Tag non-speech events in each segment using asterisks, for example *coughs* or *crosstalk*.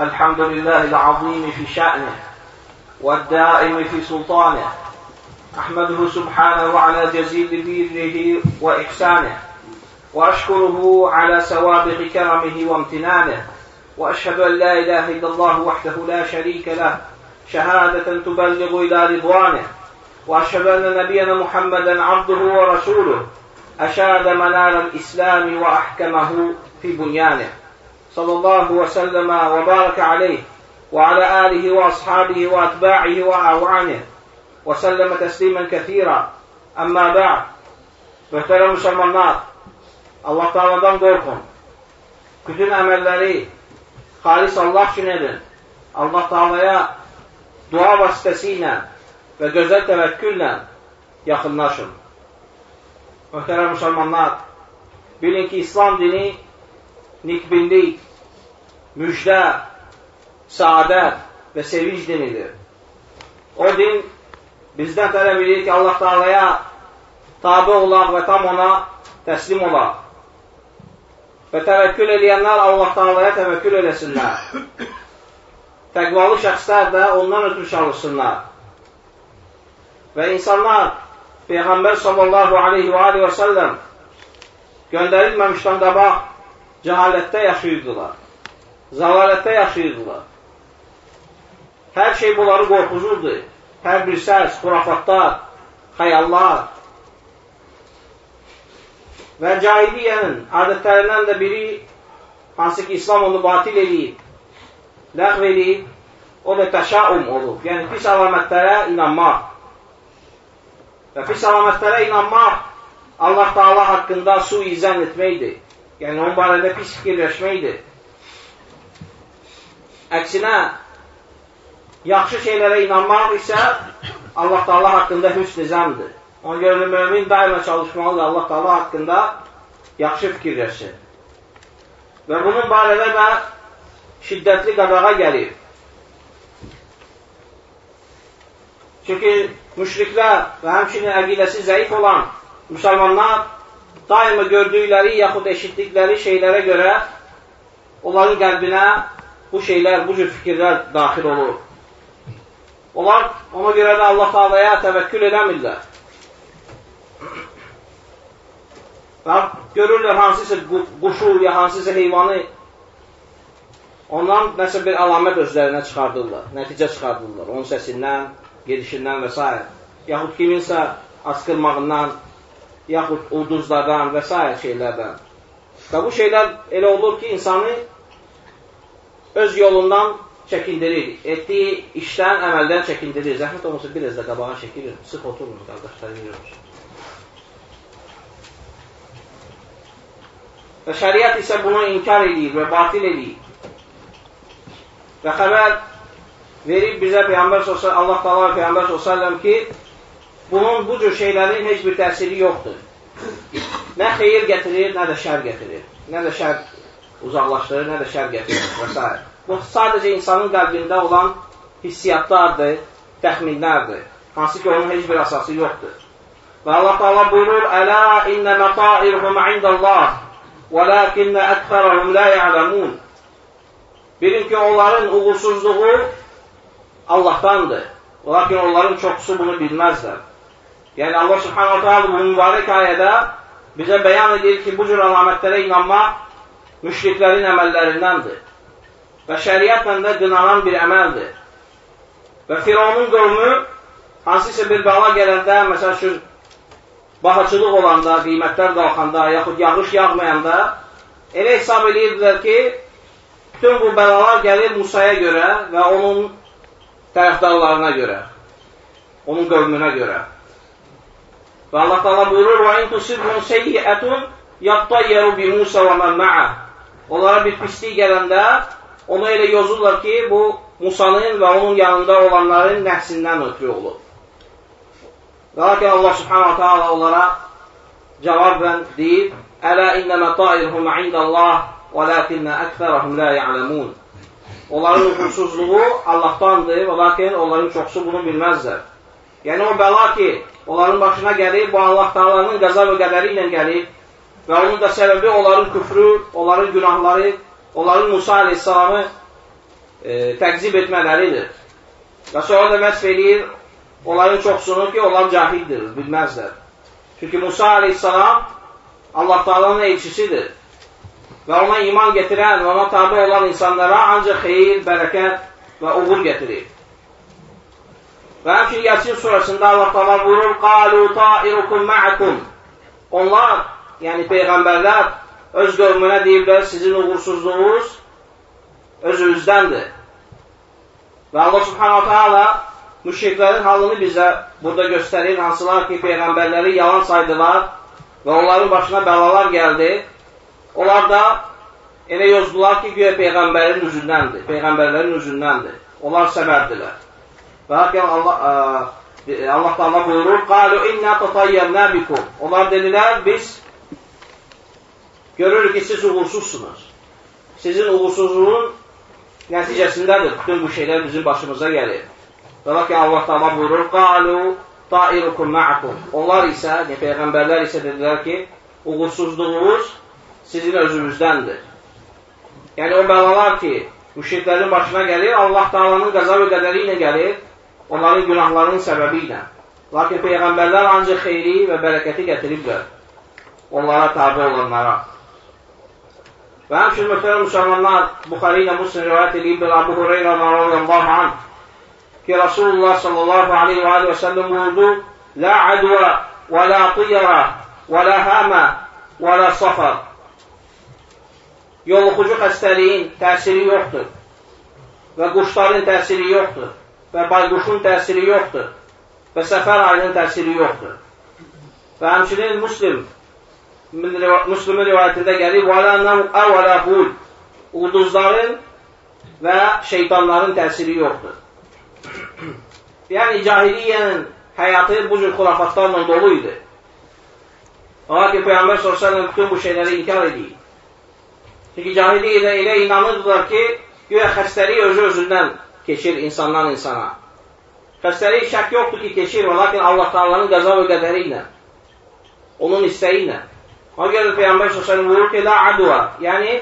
الحمد لله العظيم في شأنه والدائم في سلطانه أحمده سبحانه على جزيل بره وإحسانه وأشكره على سوابق كرمه وامتنانه وأشهد أن لا إله إلا الله وحده لا شريك له شهادة تبلغ إلى رضوانه وأشهد أن نبينا محمدا عبده ورسوله أشاد منار الإسلام وأحكمه في بنيانه. صلى الله وسلم وبارك عليه وعلى آله وأصحابه وأتباعه وأوعانه وسلم تسليما كثيرا. أما بعد محترم مسلمانات الله تعالى قوركم كتن أملاري خالص الله شنيد الله تعالى دعاء واستسينا وجزلت وكلنا يخل ناشم محترم مسلمانات بلنك إسلام ديني نكبن ديك müjdə, saadət və sevinç dinidir. O din bizdən tələb edir ki, Allah Teala'ya tabi olaq və tam ona təslim olaq. Və təvəkkül edənlər Allah Teala'ya təvəkkül eləsinlər. *coughs* Təqvalı şəxslər də ondan ötürü çalışsınlar. Və insanlar Peyğəmbər sallallahu aleyhi və aleyhi və səlləm göndərilməmişdən qabaq cəhalətdə yaşayırdılar. Zalalətdə yaşayırdılar. Hər şey bunları qorxuzurdu. Hər bir səs, xurafatlar, xəyallar, Və cahiliyyənin adətlərindən də biri, hansı ki, İslam onu batil edib, ləğv edib, o da təşaum olub. Yəni, pis əlamətlərə inanmaq. Və pis əlamətlərə inanmaq Allah Taala haqqında suizən etməkdir. Yəni, onun barədə pis fikirləşməkdir. Əksinə, yaxşı şeylərə inanmaq isə Allah Taala haqqında hüsn zəmdir. Ona görə də mömin daima çalışmalıdır Allah Taala haqqında yaxşı fikirləşsin. Və bunun barədə də şiddətli qadağa gəlir. Çünki müşriklər və həmçinin əqidəsi zəif olan müsəlmanlar daima gördükləri yaxud eşitdikləri şeylərə görə onların qəlbinə bu şeylər, bu cür fikirlər daxil olur. Onlar ona görə də Allah Taala'ya təvəkkül edəmirlər. Və görürlər hansısa quşu ya hansısa heyvanı ondan nəsə bir əlamət özlərinə çıxardırlar, nəticə çıxardırlar. Onun səsindən, gedişindən və s. Yaxud kiminsə asqırmağından, yaxud ulduzlardan və s. şeylərdən. Və bu şeylər elə olur ki, insanı öz yolundan çəkindirir. Etdiyi işdən, əməldən çəkindirir. Zəhmət olmasa biraz da qabağa çəkilir. Sıx oturmur, qardaşlar, yürürmüş. Və şəriət isə bunu inkar edir və batil edir. Və xəbər verib bizə Peyğəmbər sallallahu Allah Taala və Peyğəmbər sallallahu ki, bunun bu cür şeylərin heç bir təsiri yoxdur. Nə xeyir gətirir, nə də şər gətirir. Nə də şər uzaklaştırır ne de şer getirir vesaire. Bu sadece insanın qəlbində olan hissiyatlardır, təxminlərdir. Hansı ki onun heç bir əsası yoxdur. Və Allah Taala buyurur: "Əla innə matairuhum indəllah, velakin əksərhum la ya'lamun." Bilin ki onların uğursuzluğu Allahdandır. Lakin onların çoxusu bunu bilməzlər. Yəni Allah Subhanahu taala bu mübarək ayədə bizə bəyan edir ki, bu cür əlamətlərə inanmaq müşriklərin əməllərindəndir. Və şəriətlə də qınanan bir əməldir. Və Firavunun qövmü hansısa bir bala gələndə, məsəl üçün, bahaçılıq olanda, qiymətlər qalxanda, yaxud yağış yağmayanda elə hesab edirdilər ki, bütün bu bəlalar gəlir Musaya görə və onun tərəfdarlarına görə, onun qövmünə görə. Və Allah Taala buyurur: "Və in tusibhum seyyi'atun yattayyaru bi Musa və men ma'a." Onlara bir pislik gələndə onu elə yozurlar ki, bu Musanın və onun yanında olanların nəfsindən ötürü olur. Və lakin Allah subhanahu ta'ala onlara cavabən deyib, Ələ innəmə tairhum indəllah və ləkinnə əksərəhum lə ya'ləmun. Onların uğursuzluğu Allahdandır və lakin onların çoxsu bunu bilməzlər. Yəni o bəla ki, onların başına gəlir, bu Allah Taalanın qəza və qədəri ilə gəlir və onun da səbəbi onların küfrü, onların günahları, onların Musa aleyhissalamı e, təqzib etmələridir. Və sonra da vəsf eləyir onların çoxsunu ki, onlar cahildir, bilməzlər. Çünki Musa aleyhissalam Allah Taala'nın elçisidir. Və ona iman getirən və ona tabi olan insanlara ancaq xeyir, bərəkət və uğur getirir. Və həmçinin Yasin surasında Allah Taala buyurur: "Qalu ta'irukum ma'akum." Onlar, yəni peyğəmbərlər öz qövmünə deyiblər, sizin uğursuzluğunuz özünüzdəndir. Və Allah Subhanahu taala müşriklərin halını bizə burada göstərir, hansılar ki, peyğəmbərləri yalan saydılar və onların başına bəlalar gəldi. Onlar da elə yozdular ki, güya peyğəmbərin üzündəndir, peyğəmbərlərin üzündəndir. Onlar səbəbdilər. Və lakin Allah, ə, Allah da Allah buyurur, qalu inna tatayyarna bikum. Onlar dedilər, biz görürük ki, siz uğursuzsunuz. Sizin uğursuzluğun nəticəsindədir. Bütün bu şeylər bizim başımıza gəlir. Və lakin Allah Taala buyurur: "Qalu ta'irukum ma'akum." Onlar isə, yəni peyğəmbərlər isə dedilər ki, uğursuzluğunuz sizin özünüzdəndir. Yəni o bəlalar ki, müşriklərin başına gəlir, Allah Taala'nın qəza və qədəri ilə gəlir, onların günahlarının səbəbi ilə. Lakin peyğəmbərlər ancaq xeyri və bərəkəti gətiriblər onlara tabi olanlara. Və həmçinin möhtərəm müsəlmanlar Buxari ilə Müslim rivayət edib Əbu Hüreyrə radiyallahu anh ki Rasulullah sallallahu aleyhi və, və səlləm buyurdu La adva və la tiyara və la həmə və la safar. Yoluxucu xəstəliyin təsiri yoxdur və quşların təsiri yoxdur və bayquşun təsiri yoxdur və səfər ayının təsiri yoxdur. Və həmçinin Müslim Müslümin rivayətində gəlir və la əvvələ qul ulduzların və şeytanların təsiri yoxdur. yəni cahiliyyənin həyatı bu cür xurafatlarla dolu idi. Lakin Peyğəmbər s.ə.v bütün bu şeyləri inkar edir. Çünki cahiliyyədə elə inanırdılar ki, güya xəstəlik özü özündən keçir insandan insana. Xəstəlik şək yoxdur ki, keçir, lakin Allah Taala'nın qəza və qədəri ilə, onun istəyi ilə. Ona görə Peyğəmbər s.ə.v buyurur ki, la adua, yəni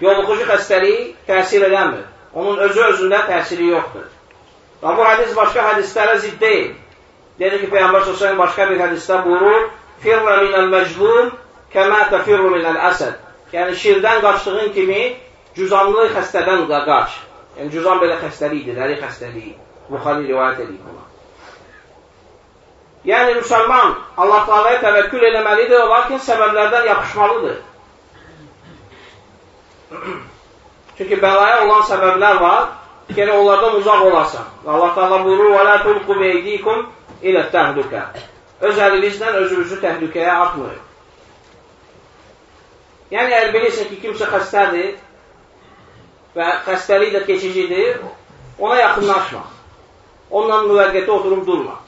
yoluxucu xəstəlik təsir edəmir. Onun özü özündə təsiri yoxdur. Və bu hədis başqa hədislərə zidd deyil. Dedi ki, Peyğəmbər s.ə.v başqa bir hədisdə buyurur, Firra minəl məclum kəmə təfirru minəl əsəd. Yəni, şirdən qaçdığın kimi cüzamlı xəstədən qaç. Yəni, cüzam belə xəstəlikdir, dəri xəstəliyi. Buxari rivayət edib buna. Yəni, müsəlman Allah Teala'ya təvəkkül eləməlidir, lakin səbəblərdən yapışmalıdır. *clears throat* Çünki bəlaya olan səbəblər var, Gene onlardan uzaq olasan. Allah Teala buyurur: "Və la tulqu beydikum ilə təhlükə." Öz əlinizlə özünüzü təhlükəyə atmayın. Yəni, əgər bilirsin ki, kimsə xəstədir və xəstəlik də keçicidir, ona yaxınlaşma. Onunla müvəqqəti oturub durma.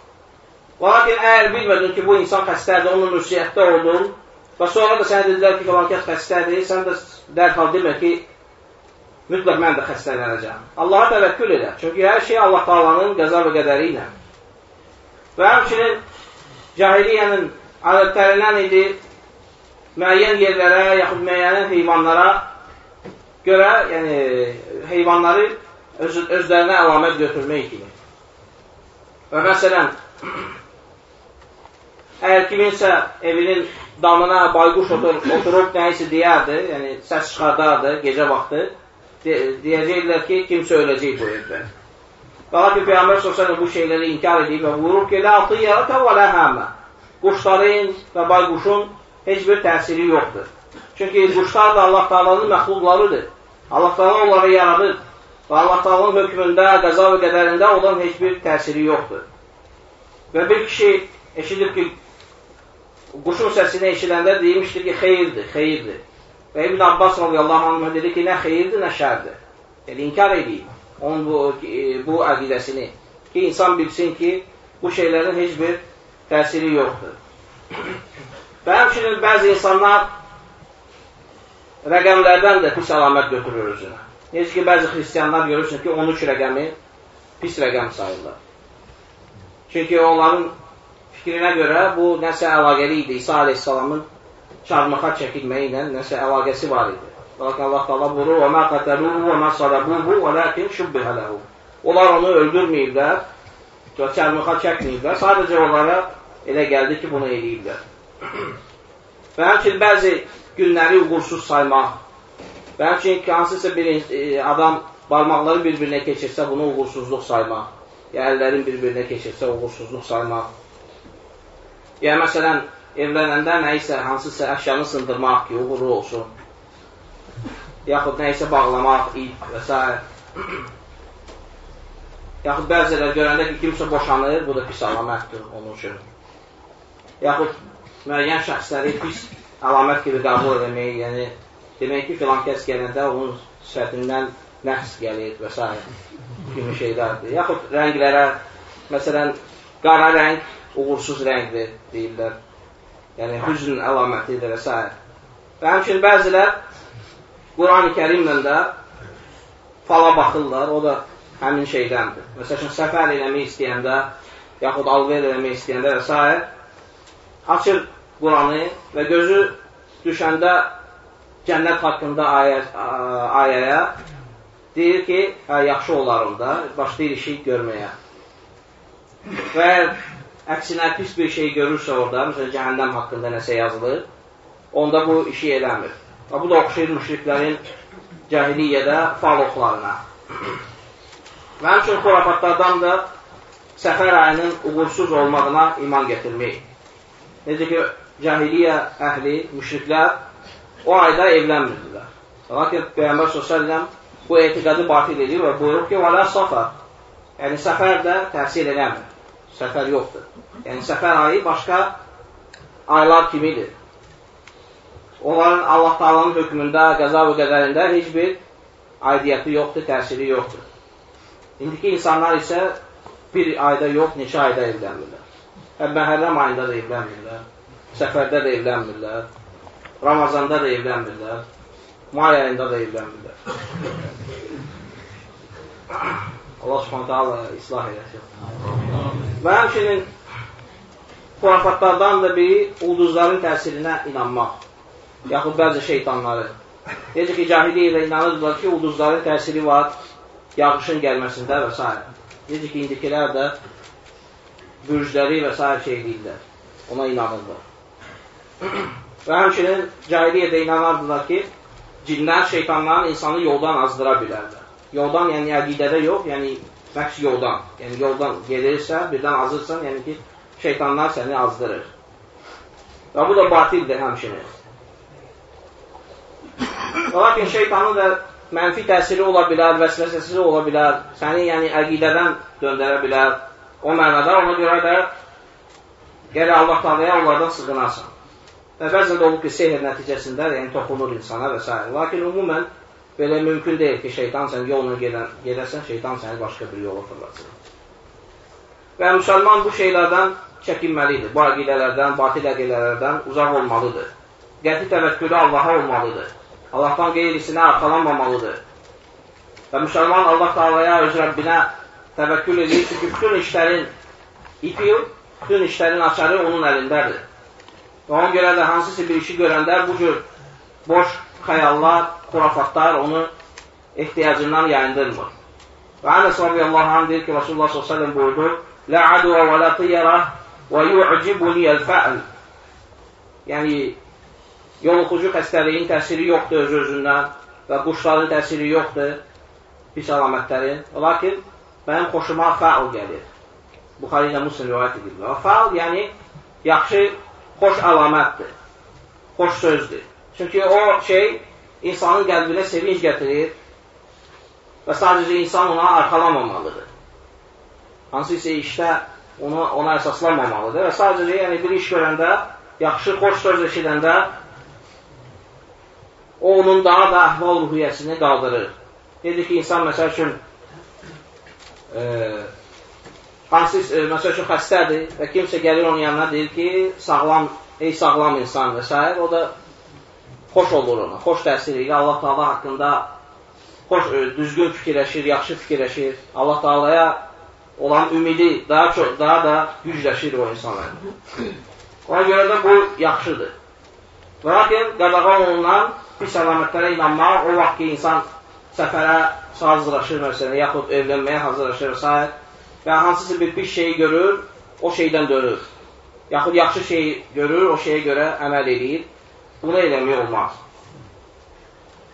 Lakin əgər bilmədin ki, bu insan xəstədir, onunla müsiyyətdə oldun və sonra da sənə dedilər ki, falan kəs xəstədir, sən də dərhal demə ki, mütləq mən də xəstələnəcəm. Allaha təvəkkül elə. Çünki hər şey Allah Taalanın qəza və qədəri ilə. Və həmçinin cahiliyyənin adətlərindən idi müəyyən yerlərə, yaxud müəyyən heyvanlara görə, yəni heyvanları öz, özlərinə əlamət götürmək kimi. Və məsələn, əgər kiminsə evinin damına bayquş otur, oturub nəyisə deyərdi, yəni səs çıxardardı gecə vaxtı, de deyəcəklər ki, kimsə öləcək bu evdə. Lakin Peyğəmbər s.ə.v bu şeyləri inkar edib və vurur ki, Lə atiyyərətə və lə həmə. Quşların və bayquşun heç bir təsiri yoxdur. Çünki quşlar da Allah Taalanın məxluqlarıdır. Allah Taala onları yaradır. Və Allah Taalanın hökmündə, qəza və qədərində olan heç bir təsiri yoxdur. Və bir kişi eşidib ki, quşun səsini eşidəndə deymişdir ki, xeyirdir, xeyirdir. Və İbn Abbas radiyallahu anh dedi ki, nə xeyirdir, nə şərdir. Yəni, inkar edeyim onun bu, e, bu əqidəsini ki, insan bilsin ki, bu şeylərin heç bir təsiri yoxdur. Və həmçinin bəzi insanlar rəqəmlərdən də pis əlamət götürür özünə. Necə ki, bəzi xristiyanlar görürsün ki, 13 rəqəmi pis rəqəm sayırlar. Çünki onların fikrinə görə bu nəsə əlaqəli idi İsa aleyhissalamın çarmıxa çəkilməyi ilə nəsə əlaqəsi var idi. Lakin Allah Taala buyurur: "Və mə qataluhu və mə salabuhu, velakin şubbiha lehu." Onlar onu öldürməyiblər, çarmıxa çəkməyiblər. Sadəcə onlara elə gəldi ki, bunu eləyiblər. *clears throat* Və həmçin bəzi günləri uğursuz saymaq. Və həmçin ki, hansısa bir e, adam barmaqları bir-birinə keçirsə, bunu uğursuzluq saymaq. Ya əllərin bir-birinə keçirsə, uğursuzluq saymaq. Ya məsələn, evlənəndə nəyisə, hansısa əşyanı sındırmaq ki, uğurlu olsun. Yaxud nəyisə bağlamaq, ip və s. Yaxud bəziləri görəndə ki, kimsə boşanır, bu da pis əlamətdir onun üçün. Yaxud müəyyən şəxsləri pis əlamət kimi qəbul etmək, yəni demək ki, filan kəs gələndə onun sifətindən nəhs gəlir və s. kimi şeylərdir. Yaxud rənglərə, məsələn, qara rəng uğursuz rəngdir, deyirlər. Yəni, hüzn əlamətidir və s. Və həmçin bəzilər Quran-ı kərimlə də fala baxırlar, o da həmin şeydəndir. Məsələn, səfər eləmək istəyəndə, yaxud alver eləmək istəyəndə və s. açır Quranı və gözü düşəndə cənnət haqqında ayə, ayəyə deyir ki, hə, yaxşı olaram da, başlayır işi görməyə. Və əksinə pis bir şey görürsə orada, məsələn, cəhənnəm haqqında nəsə yazılır, onda bu işi eləmir. Və bu da oxşayır müşriklərin cəhiliyyədə fal oxlarına. Və həmçin xurafatlardan da səfər ayının uğursuz olmağına iman gətirmək. Necə ki, cahiliyə əhli, müşriklər o ayda evlənmirdilər. Lakin Peyyambər s.ə.v bu etiqadı batil edir və buyurur ki, vələ safar. Yəni, səfər də təhsil eləmir. Səfər yoxdur. Yəni, səfər ayı başqa aylar kimidir. Onların Allah Taalanın hökmündə, qəza və qədərində heç bir aidiyyəti yoxdur, təsiri yoxdur. İndiki insanlar isə bir ayda yox, neçə ayda evlənmirlər. Həm məhərrəm ayında da evlənmirlər, səfərdə də evlənmirlər, Ramazanda da evlənmirlər, may ayında da evlənmirlər. Allah subhanətə Allah islah eləsin. Və həmçinin xurafatlardan da biri ulduzların təsirinə inanmaq, yaxud bəzi şeytanları. Necə ki, cahiliyyədə inanırdılar ki, ulduzların təsiri var, yağışın gəlməsində və s. Necə ki, indikilər də bürcləri və s. şey deyirlər. Ona inanırlar. *clears throat* və həmçinin cahiliyyədə inanardılar ki, cinlər, şeytanların insanı yoldan azdıra bilərlər. Yoldan, yəni əqidədə yox, yəni məqs yoldan. Yəni yoldan gelirsə, birdən azırsan, yəni ki, şeytanlar səni azdırır. Və bu da batildir həmçinin. *coughs* Lakin şeytanın da mənfi təsiri ola bilər, vəsvəsəsi ola bilər, səni yəni əqidədən döndərə bilər. O mənada ona görə də gərək Allah Taalaya onlardan sığınasan. Və bəzən də olur ki, sehr nəticəsində yəni toxunur insana və s. Lakin ümumən belə mümkün deyil ki, şeytan sən yolla gedən, gedəsən, şeytan səni başqa bir yola fırlatsın. Və müsəlman bu şeylərdən çəkinməlidir. Bu əqidələrdən, batil əqidələrdən uzaq olmalıdır. Qəti təvəkkülü Allaha olmalıdır. Allahdan qeyrisinə arxalanmamalıdır. Və müsəlman Allah Taalaya öz Rəbbinə təvəkkül edir, çünki bütün işlərin ipi, bütün işlərin açarı onun əlindədir. Və ona görə də hansısa bir işi görəndə bu cür boş xəyallar, xurafatlar onu ehtiyacından yayındırmır. Və Ənəs radiyallahu anh deyir ki, Rasulullah s.ə.v buyurdu, Lə aduvə və lə tiyyərə və yu'cibuni əl-fə'l Yəni, yoluxucu xəstəliyin təsiri yoxdur öz-özündən və quşların təsiri yoxdur, pis əlamətlərin. Lakin mənim xoşuma fəal gəlir. Buxari ilə Muslim rivayət edirlər. Fəal, yəni yaxşı, xoş əlamətdir, xoş sözdür. Çünki o şey insanın qəlbinə sevinç gətirir və sadəcə insan ona arxalamamalıdır. Hansı isə işdə onu, ona əsaslanmamalıdır və sadəcə yəni, bir iş görəndə, yaxşı, xoş söz eşidəndə o onun daha da əhval ruhiyyəsini qaldırır. Dedik ki, insan məsəl üçün e, hansı, e, məsəl üçün xəstədir və kimsə gəlir onun yanına deyir ki, sağlam, ey sağlam insan və s. O da xoş olur ona, xoş təsir edir. Allah Taala haqqında xoş, e, düzgün fikirləşir, yaxşı fikirləşir. Allah Taalaya olan ümidi daha çox, daha da gücləşir o insanlar. Ona görə də bu yaxşıdır. Lakin qadağan olunan pis əlamətlərə inanmaq o vaxt ki, insan səfərə hazırlaşır, məsələn, yaxud evlənməyə hazırlaşır və və hansısa bir pis şeyi görür, o şeydən dönür. Yaxud yaxşı şeyi görür, o şeyə görə əməl edir. Bunu eləmək olmaz.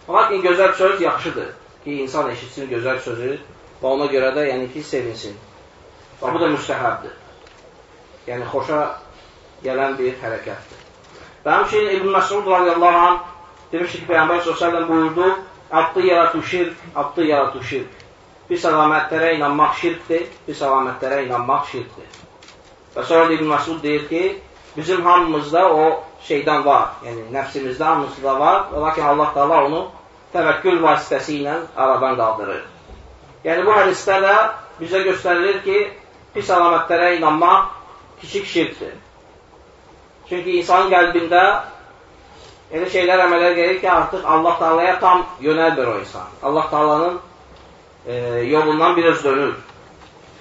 Lakin gözəl söz yaxşıdır ki, insan eşitsin gözəl sözü və ona görə də, yəni ki, sevinsin. Və bu da müstəhəbdir. Yəni, xoşa gələn bir hərəkətdir. Və həmçinin İbn Məsud radiyallahu anh demişdir ki, Peyyambər s.ə.v buyurdu, Abdı yaratu şirk, abdı yaratu şirk. Pis əlamətlərə inanmaq şirkdir, pis əlamətlərə inanmaq şirkdir. Və sonra İbn Məsud deyir ki, bizim hamımızda o şeydən var, yəni nəfsimizdə hamımızda var, lakin Allah da onu təvəkkül vasitəsi ilə aradan qaldırır. Yəni bu hədisdə də bizə göstərilir ki, pis əlamətlərə inanmaq kiçik şirkdir. Çünki insanın qəlbində elə şeylər əmələ gəlir ki, artıq Allah Taala'ya tam yönəlmir o insan. Allah Taala'nın e, yolundan biraz dönür.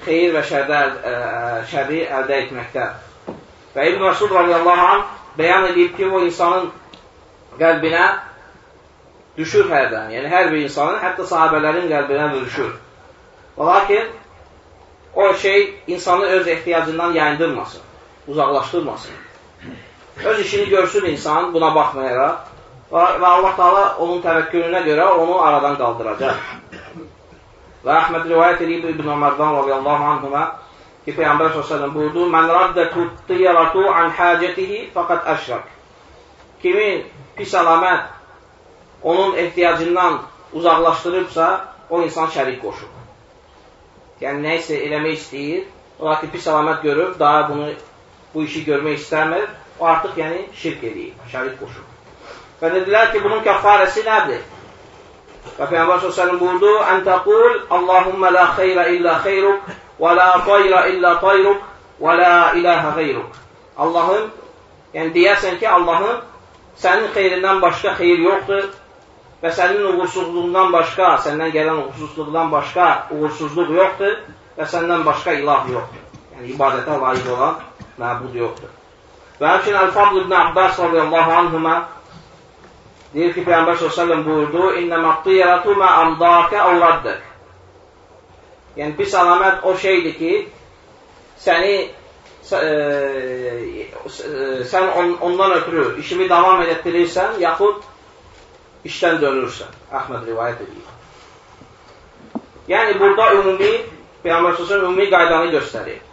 Xeyir və şərdə, e, şərri əldə etməkdə. Və İbn Məsud radiyallahu anh bəyan edib ki, o insanın qəlbinə düşür hərdən. Yəni, hər bir insanın, hətta sahabələrin qəlbinə düşür. Lakin, o şey insanı öz ehtiyacından yayındırmasın, uzaqlaşdırmasın. Öz işini görsün insan buna baxmayaraq və Allah Taala onun təvəkkülünə görə onu aradan qaldıracaq. Və Əhməd rivayət edib İbn Ömərdən radiyallahu anhuma ki, Peyyambər s.ə.v buyurdu, Mən raddə tuttiyaratu an həcətihi fəqət əşrək. Kimin pis əlamət onun ehtiyacından uzaqlaşdırıbsa, o insan şərik qoşur. Yəni, nə isə eləmək istəyir, ola ki, pis əlamət görüb, daha bunu, bu işi görmək istəmir, o artıq yəni şirk edir, şərik qoşur. Və dedilər ki, bunun kəffarəsi nədir? Və Peyyambər s.ə.v buyurdu, Ən təqul, Allahümmə la xeyrə illə xeyruk, və la tayrə illə tayruk, və la iləhə xeyruk. Allahım, yəni deyərsən ki, Allahım, sənin xeyrindən başqa xeyir yoxdur və sənin uğursuzluğundan başqa, səndən gələn uğursuzluqdan başqa uğursuzluq yoxdur və səndən başqa ilah yoxdur. Yəni, ibadətə layiq olan məbud yoxdur. Və həmçinin Əl-Fadl ibn Abbas radiyallahu anhuma deyir ki, Peyyambər s.ə.v buyurdu, İnnəmə tiyərətu mə amdəkə əvraddək. Yəni, pis əlamət o şeydir ki, səni e, sən on, ondan ötürü işimi davam edətdirirsən, yaxud işdən dönürsən. Əhməd rivayət edir. Yəni, burada ümumi, Peyyambər s.ə.v ümumi qaydanı göstərir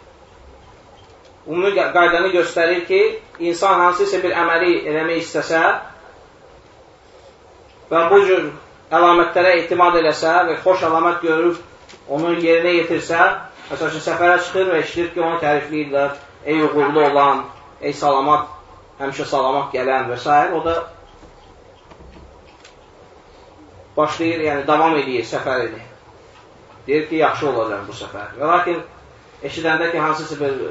ümumi qaydanı göstərir ki, insan hansısa bir əməli eləmək istəsə və bu cür əlamətlərə etimad eləsə və xoş əlamət görür, onu yerinə yetirsə, məsəl üçün səfərə çıxır və işitir ki, onu tərifləyirlər, ey uğurlu olan, ey salamat, həmişə salamat gələn və s. O da başlayır, yəni davam edir səfərini. Deyir ki, yaxşı olacaq bu səfər. Və lakin eşidəndə ki, hansısa bir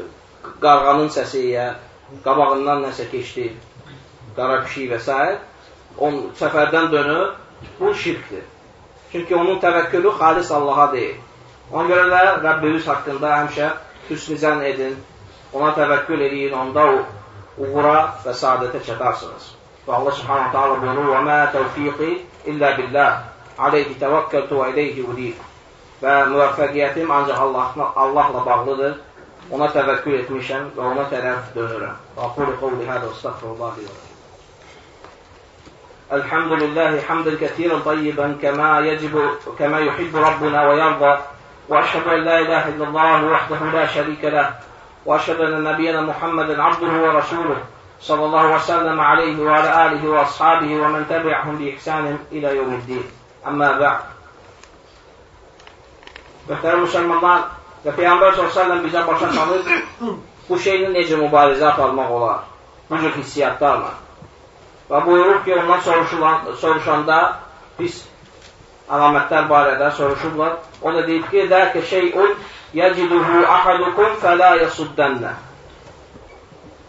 qarğanın səsi ya qabağından nəsə keçdi, qara pişik və s. On səfərdən dönür, bu şirkdir. Çünki onun təvəkkülü xalis Allaha deyil. Ona görə də Rəbbimiz haqqında həmişə hüsnizən edin, ona təvəkkül edin, onda uğura və saadətə çatarsınız. Və Allah subhanahu ta'ala buyurur, وَمَا تَوْفِيقِ إِلَّا بِاللّٰهِ عَلَيْهِ تَوَكَّلْتُ وَإِلَيْهِ وُدِيقِ Və müvəffəqiyyətim ancaq Allah, Allahla bağlıdır ona təvəkkül etmişəm və ona tərəf dönürəm. Və aqulu qavli hədə estağfurullah li الحمد لله حمدا كثيرا طيبا كما يجب كما يحب ربنا ويرضى وأشهد أن لا إله إلا الله وحده لا شريك له وأشهد أن نبينا محمدا عبده ورسوله صلى الله وسلم عليه وعلى آله وأصحابه ومن تبعهم بإحسان إلى يوم الدين. أما بعد. Muhterem Müslümanlar, Və Peyğəmbər s.ə.v bizə başa salır, bu şeylə necə mübarizə aparmaq olar, bu cür hissiyyatlarla. Və buyurur ki, ondan soruşulan, soruşanda pis əlamətlər barədə soruşurlar. O da deyib ki, Dəlkə şeyun yəciduhu ahadukum fələ yəsuddənnə.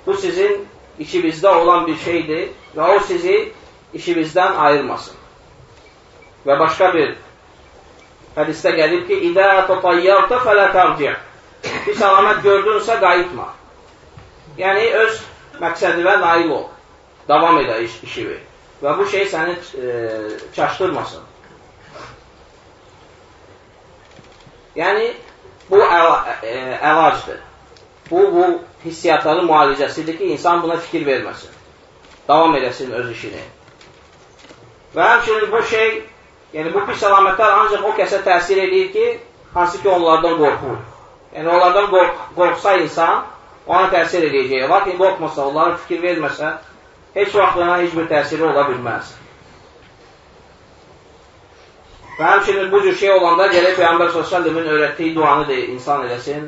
Bu sizin işinizdə olan bir şeydir və o sizi işinizdən ayırmasın. Və başqa bir Hədisdə gəlir ki, İdə tatayyarta fələ tərciə. Pis əlamət gördünsə, qayıtma. Yəni, öz məqsədivə nail ol. Davam edə iş, işi ver. və bu şey səni e, çaşdırmasın. Yəni, bu əla, e, əlacdır. Bu, bu hissiyatların müalicəsidir ki, insan buna fikir verməsin. Davam edəsin öz işini. Və həmçinin bu şey, yəni bu pis əlamətlər ancaq o kəsə təsir edir ki, hansı ki onlardan qorxur. Yəni onlardan qorx qorxsa insan, ona təsir edəcək. Lakin qorxmasa, onlara fikir verməsə, heç vaxt ona heç bir təsiri ola bilməz. Və həmçinin bu cür şey olanda gələk Peyyambər s.ə.v-in öyrətdiyi duanı da insan eləsin.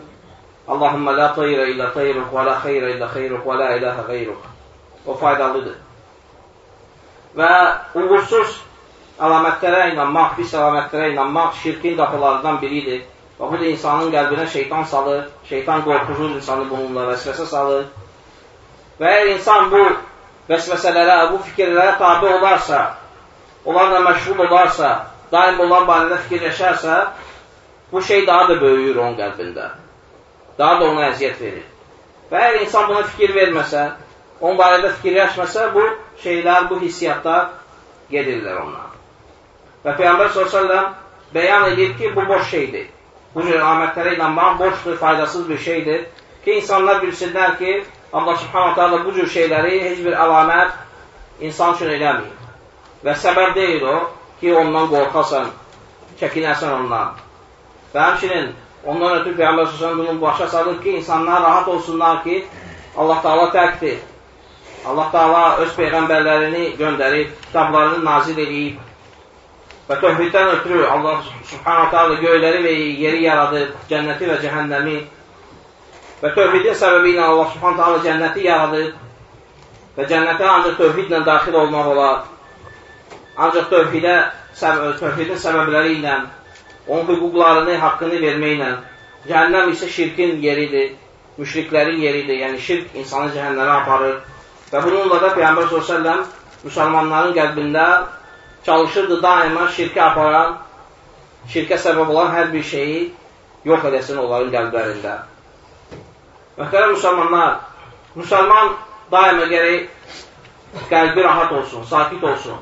Allahümmə la tayrə illə tayruq və la xeyrə illə xeyruq və la iləhə qeyruq. O faydalıdır. Və uğursuz əlamətlərə inanmaq, pis əlamətlərə inanmaq şirkin qapılarından biridir. Və bu da insanın qəlbinə şeytan salır, şeytan qorxuzur insanı bununla vəsvəsə salır. Və insan bu vəsvəsələrə, bu fikirlərə tabi olarsa, onlarla məşğul olarsa, daim onlar barədə fikirləşərsə, bu şey daha da böyüyür onun qəlbində. Daha da ona əziyyət verir. Və əgər insan buna fikir verməsə, onun barədə fikirləşməsə, bu şeylər, bu hissiyatlar gedirlər ondan. Və Peyyambər s.ə.v bəyan edir ki, bu boş şeydir. Bu cür əlamətlərə inanmaq boşdur, faydasız bir şeydir ki, insanlar bilsinlər ki, Allah subhanahu ta'ala bu cür şeyləri heç bir əlamət insan üçün eləməyir. Və səbəb deyil o, ki, ondan qorxasan, çəkinəsən ondan. Və həmçinin ondan ötürü Peyyambər Sosyan bunu başa salır ki, insanlar rahat olsunlar ki, Allah Taala təkdir. Allah Taala öz peyğəmbərlərini göndərib, kitablarını nazil edib və tövhiddən ötürü Allah Subhanahu Taala göyləri və yeri yaradıb, cənnəti və cəhənnəmi və tövhidin səbəbi ilə Allah Subhanahu Taala cənnəti yaradıb və cənnətə ancaq tövhidlə daxil olmaq olar. Ancaq tövhidə, tövhidin səbəbləri ilə, onun hüquqlarını, haqqını verməklə, cəhənnəm isə şirkin yeridir, müşriklərin yeridir, yəni şirk insanı cəhənnəmə aparır. Və bununla da Peyyambər s.ə.v müsəlmanların qəlbində çalışırdı daima şirkə aparan, şirkə səbəb olan hər bir şeyi yox edəsin onların qəlblərində. Məhtərəm müsəlmanlar, müsəlman daima gərək qəlbi rahat olsun, sakit olsun.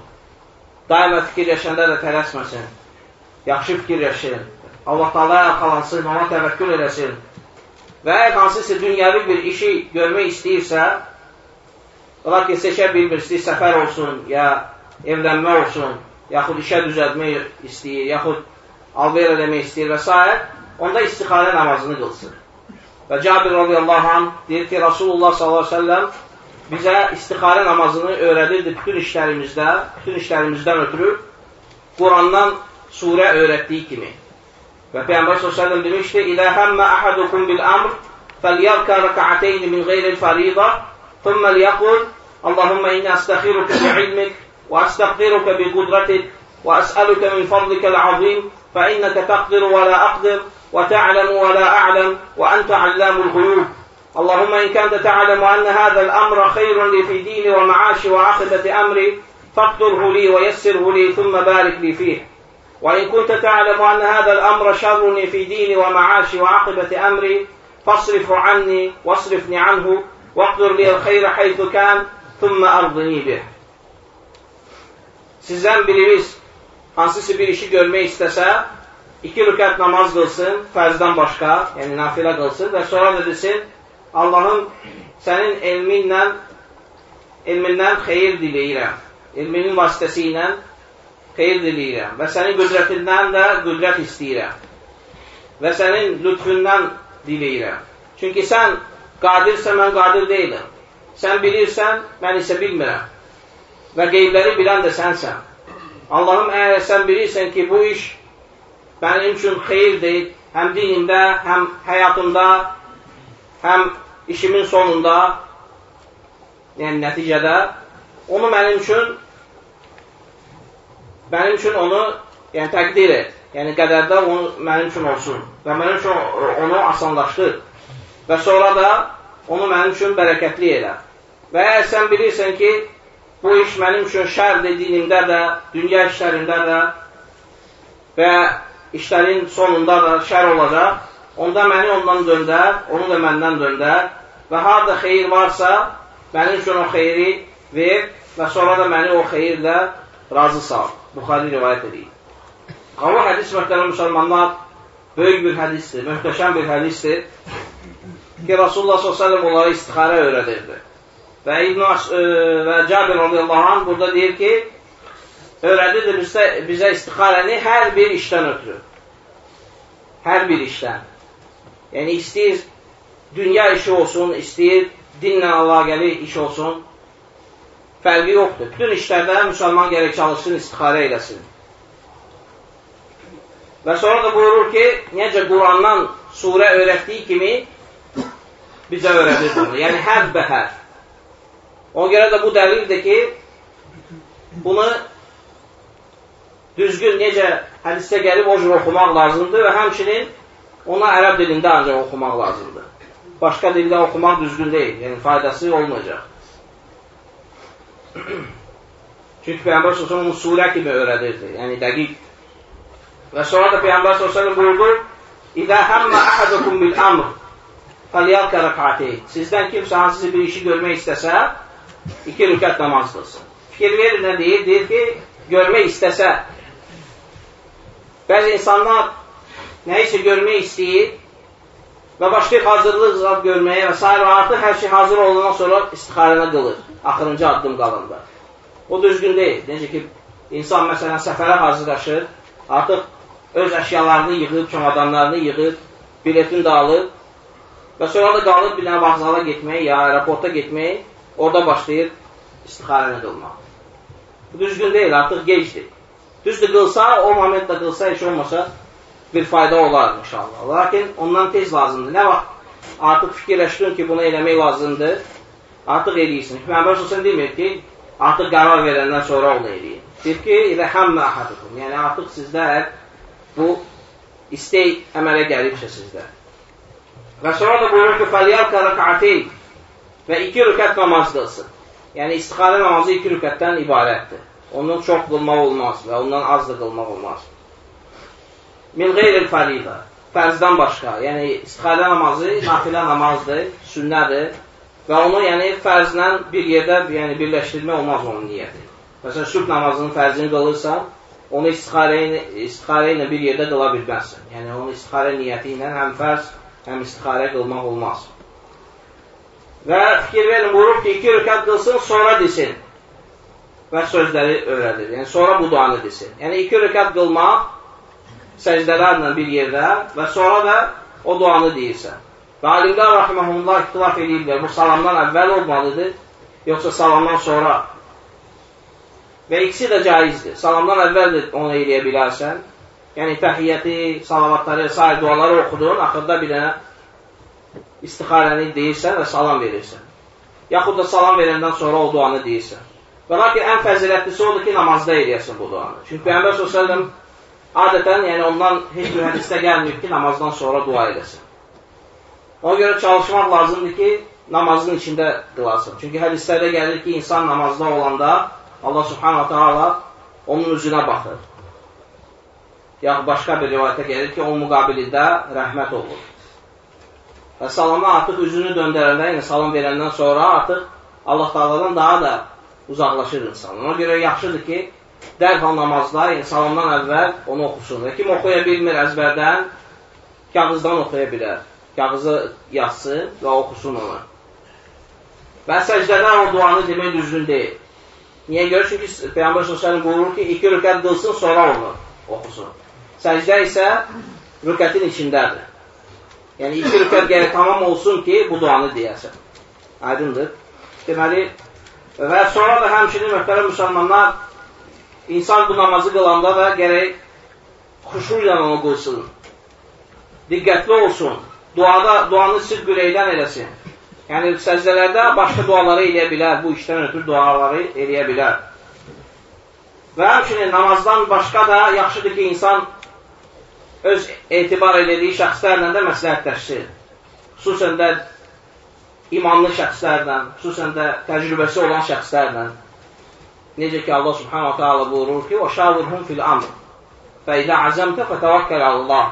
Daima fikirləşəndə də tələsməsin. Yaxşı fikirləşin. Allah Taalaya yaxalansın, ona təvəkkül eləsin. Və əgər hansısa dünyəvi bir işi görmək istəyirsə, lakin seçə bilmir, istəyir səfər olsun, ya evlənmə olsun, yaxud işə düzəltmək istəyir, yaxud alver eləmək istəyir və s. onda istixarə namazını qılsın. Və Cabir radiyallahu anh deyir ki, Rasulullah s.a.v bizə istixarə namazını öyrədirdi bütün işlərimizdə, bütün işlərimizdən ötürü Qurandan surə öyrətdiyi kimi. Və Peyyambər s.ə.v demişdi, İlə həmmə əhədukum bil əmr fəliyəvkə rəkətəyni min qeyril fəridə thümmə liyəqul Allahümmə inni əstəxiruka bi ilmik və əstəqdiruka bi qudratik və əsəlüka min fadlikəl azim fə innəkə təqdiru və lə əqdir وتعلم ولا أعلم وأنت علام الغيوب. اللهم إن كنت تعلم أن هذا الأمر خير لي في ديني ومعاشي وعاقبة أمري فاقدره لي ويسره لي ثم بارك لي فيه. وإن كنت تعلم أن هذا الأمر شر لي في ديني ومعاشي وعاقبة أمري فاصرف عني واصرفني عنه واقدر لي الخير حيث كان ثم أرضني به. Sizdən biriniz hansısa bir işi görmək istəsə, iki rükət namaz qılsın, fərzdən başqa, yəni nafilə qılsın və sonra da desin, Allahın sənin elminlə elmindən xeyir diləyirəm. Elminin vasitəsi ilə xeyir diləyirəm və sənin qüdrətindən də qüdrət istəyirəm. Və sənin lütfündən diləyirəm. Çünki sən qadirsə, mən qadir deyiləm. Sən bilirsən, mən isə bilmirəm. Və qeybləri bilən də sənsən. Allahım, əgər sən bilirsən ki, bu iş mənim üçün xeyirdir, həm dinimdə, həm həyatımda, həm işimin sonunda, yəni nəticədə, onu mənim üçün mənim üçün onu yəni təqdir et. Yəni qədərdə onu mənim üçün olsun və mənim üçün onu asanlaşdır. Və sonra da onu mənim üçün bərəkətli elə. Və əgər sən bilirsən ki, bu iş mənim üçün şərdir dinimdə də, dünya işlərində də və işlərin sonunda da şər olacaq, onda məni ondan döndər, onu da məndən döndər və harada xeyir varsa, mənim üçün o xeyri ver və sonra da məni o xeyirlə razı sal. Buxari rivayət edir. Amma hədis möhtərəm müsəlmanlar böyük bir hədisdir, möhtəşəm bir hədisdir ki, Rasulullah s.ə.v onlara istixarə öyrədirdi. Və İbn e, və Cabir radiyallahu anh burada deyir ki, öyrədirdi bizə, bizə istixarəni hər bir işdən ötürü. Hər bir işdən. Yəni, istəyir dünya işi olsun, istəyir dinlə əlaqəli iş olsun, fərqi yoxdur. Bütün işlərdə müsəlman gərək çalışsın, istixarə eləsin. Və sonra da buyurur ki, necə Qurandan surə öyrətdiyi kimi bizə öyrədir bunu. Yəni, hər bəhər. Ona görə də bu dəlildir ki, bunu düzgün necə hədisdə gəlib o cür oxumaq lazımdır və həmçinin ona ərəb dilində ancaq oxumaq lazımdır. Başqa dildə oxumaq düzgün deyil, yəni faydası olmayacaq. *clears throat* Çünki Peyğəmbər s.ə.v onu surə kimi öyrədirdi, yəni dəqiq. Və sonra da Peyğəmbər s.ə.v buyurdu, İzə həmmə əhədukum bil əmr, fəliyəlkə rəqateyn. Sizdən kimsə hansısa bir işi görmək istəsə, iki rükət namaz qılsın. Fikir verir nə deyir? Deyir ki, görmək istəsə. Bəzi insanlar nə isə görmək istəyir və başlayır hazırlıq zat görməyə və s. artıq hər şey hazır olandan sonra istixarəni qılır axırıncı addım qalanda. O düzgün deyil. Necə ki, insan məsələn səfərə hazırlaşır, artıq öz əşyalarını yığıb, çamadanlarını yığıb, biletini də alıb və sonra da qalıb bir dənə vağzala getmək ya aeroporta getmək, orada başlayır istixarəni qılmaq. Bu düzgün deyil, artıq gecdir. Düzdür, qılsa, o momentdə qılsa, heç olmasa bir fayda olar inşallah. Lakin ondan tez lazımdır. Nə vaxt artıq fikirləşdin ki, bunu eləmək lazımdır, artıq eləyirsin. Peyğəmbər sallallahu demir ki, artıq qərar verəndən sonra onu eləyin. Deyir ki, ilə həmmə əhadukum. Yəni artıq sizdə bu istək əmələ gəlibsə sizdə. Və sonra da buyurur ki, fəliyəlkə rəkatey və iki rükət namaz qılsın. Yəni istixarə namazı iki rükətdən ibarətdir. Ondan çox qılmaq olmaz və ondan az da qılmaq olmaz. Min qeyril fəridə. Fərzdən başqa. Yəni istixarə namazı nafilə namazdır, sünnədir Və onu yəni fərzlə bir yerdə yəni birləşdirmək olmaz onun niyyəti. Məsələn, sübh namazının fərzini qılırsan, onu istixarə ilə, istixarə ilə bir yerdə qıla bilməzsən. Yəni onu istixarə niyyəti ilə həm fərz, həm istixarə qılmaq olmaz. Və fikir verin, buyurub ki, iki rükət qılsın, sonra desin. Və sözləri öyrədir. Yəni, sonra bu duanı desin. Yəni, iki rükət qılmaq səcdələrlə bir yerdə və sonra da o duanı deyirsən. Və alimlər rəhməhullah ixtilaf edirlər, bu salamdan əvvəl olmalıdır, yoxsa salamdan sonra. Və ikisi də caizdir. Salamdan əvvəl də onu eləyə bilərsən. Yəni, təhiyyəti, salavatları, sair duaları oxudun, axırda bir dənə istixarəni deyirsən və salam verirsən. Yaxud da salam verəndən sonra o duanı deyirsən. Və lakin ən fəzilətlisi odur ki, namazda eləyəsin bu duanı. Çünki Peyğəmbər s.ə.v adətən, yəni ondan heç bir hədisdə gəlməyib ki, namazdan sonra dua edəsin. Ona görə çalışmaq lazımdır ki, namazın içində qılasın. Çünki hədislərdə gəlir ki, insan namazda olanda Allah subhanahu ta'ala onun üzünə baxır. Yaxud başqa bir rivayətə gəlir ki, onun müqabilində rəhmət olur. Və salama artıq üzünü döndərəndə, yəni salam verəndən sonra artıq Allah Taala'dan daha da uzaqlaşır insan. Ona görə yaxşıdır ki, dərhal namazda, yəni salamdan əvvəl onu oxusun. Və kim oxuya bilmir əzbərdən, kağızdan oxuya bilər kağızı yazsın və oxusun onu. Və səcdədən o duanı demək düzgün deyil. Niyə görə? Çünki Peyğəmbər s.ə.v buyurur ki, iki rükət qılsın, sonra onu oxusun. Səcdə isə rükətin içindədir. Yəni, iki rükət gərək tamam olsun ki, bu duanı deyəsən. Aydındır. Deməli, və sonra da həmçinin möhtərəm müsəlmanlar insan bu namazı qılanda da gərək xuşu ilə onu qılsın. Diqqətli olsun duada, duanı sırf ürəkdən eləsin. Yəni, səcdələrdə başqa duaları eləyə bilər, bu işdən ötürü duaları eləyə bilər. Və həmçinin namazdan başqa da yaxşıdır ki, insan öz etibar elədiyi şəxslərlə də məsləhətləşsin. Xüsusən də imanlı şəxslərlə, xüsusən də təcrübəsi olan şəxslərlə. Necə ki, Allah subhanahu ta'ala buyurur ki, وَشَاوِرْهُمْ فِي الْأَمْرِ فَإِذَا عَزَمْتَ فَتَوَكَّلَ اللّٰهِ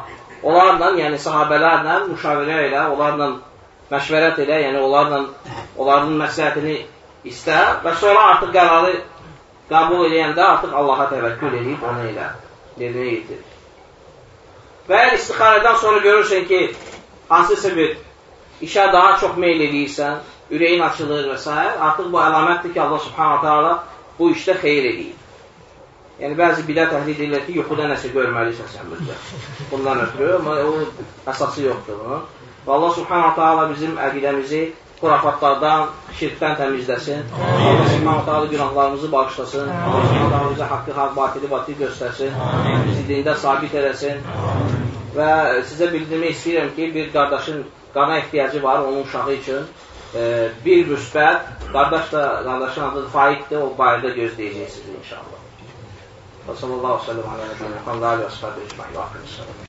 onlarla, yəni sahabələrlə müşavirə elə, onlarla məşvərət elə, yəni onlarla onların məsləhətini istə və sonra artıq qərarı qəbul edəndə artıq Allaha təvəkkül edib onu elə yerinə yetir. Və əgər istixarədən sonra görürsən ki, hansısa bir işə daha çox meyl edirsən, ürəyin açılır və s. artıq bu əlamətdir ki, Allah subhanahu ta'ala bu işdə xeyir edir. Yəni, bəzi bidət əhli deyirlər ki, yuxuda nəsə görməlisən sən müddət. Bundan ötürü, amma o əsası yoxdur bunun. Və Allah subhanahu ta'ala bizim əqidəmizi xurafatlardan, şirkdən təmizləsin. Allah subhanahu ta'ala günahlarımızı bağışlasın. Allah subhanahu ta'ala bizə haqqı haqq, batili batil göstərsin. Bizi dində sabit eləsin. Və sizə bildirmək istəyirəm ki, bir qardaşın qana ehtiyacı var onun uşağı üçün. E, bir müsbət, qardaş da, qardaşın adı Faikdir, o barədə gözləyəcəksiniz inşallah. Və sallallahu aleyhi və səlləm alə nəbiyyə Muhammed və əsfədə icma'i və